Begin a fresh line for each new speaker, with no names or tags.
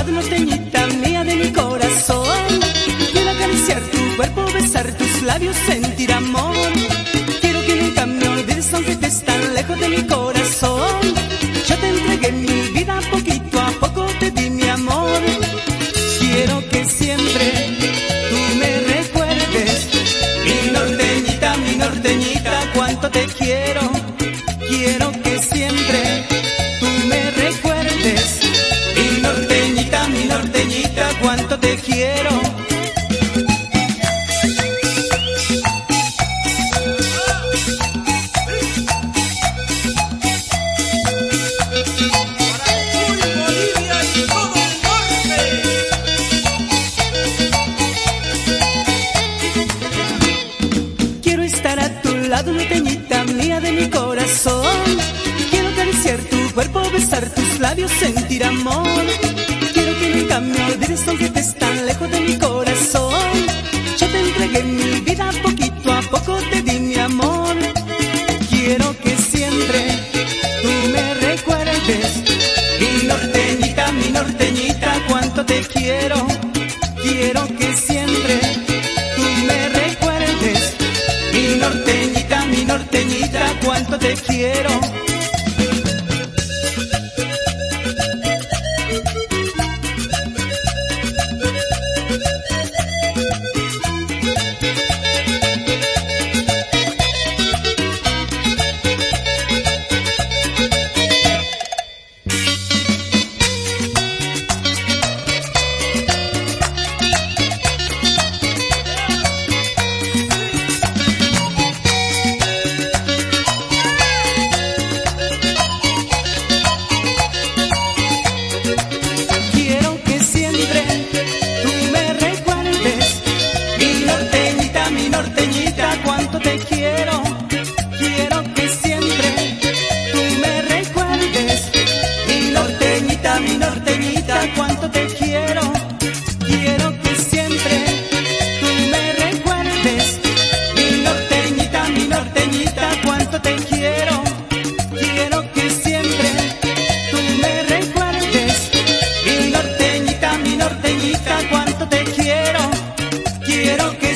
lado, norteñita mía de mi corazón. Quiero acariciar tu cuerpo, besar tus labios, sentir amor. Quiero que nunca me olvides aunque estés tan lejos de mi corazón. Yo te entregué mi vida poquito a poco, te di mi amor. Quiero que siempre tú me recuerdes. Mi norteñita, mi norteñita, cuánto te. Quiero lado, norteñita mía de mi corazón. Quiero acariciar tu cuerpo, besar tus labios, sentir amor. Quiero que nunca me olvides aunque estés tan lejos de mi corazón. Yo te entregué mi vida poquito a poco, te di mi amor. Quiero que siempre tú me recuerdes. Mi norteñita, mi norteñita, cuánto te quiero. Quiero que siempre tú me recuerdes. Mi norteñita, norteñita, cuánto te quiero. quiero que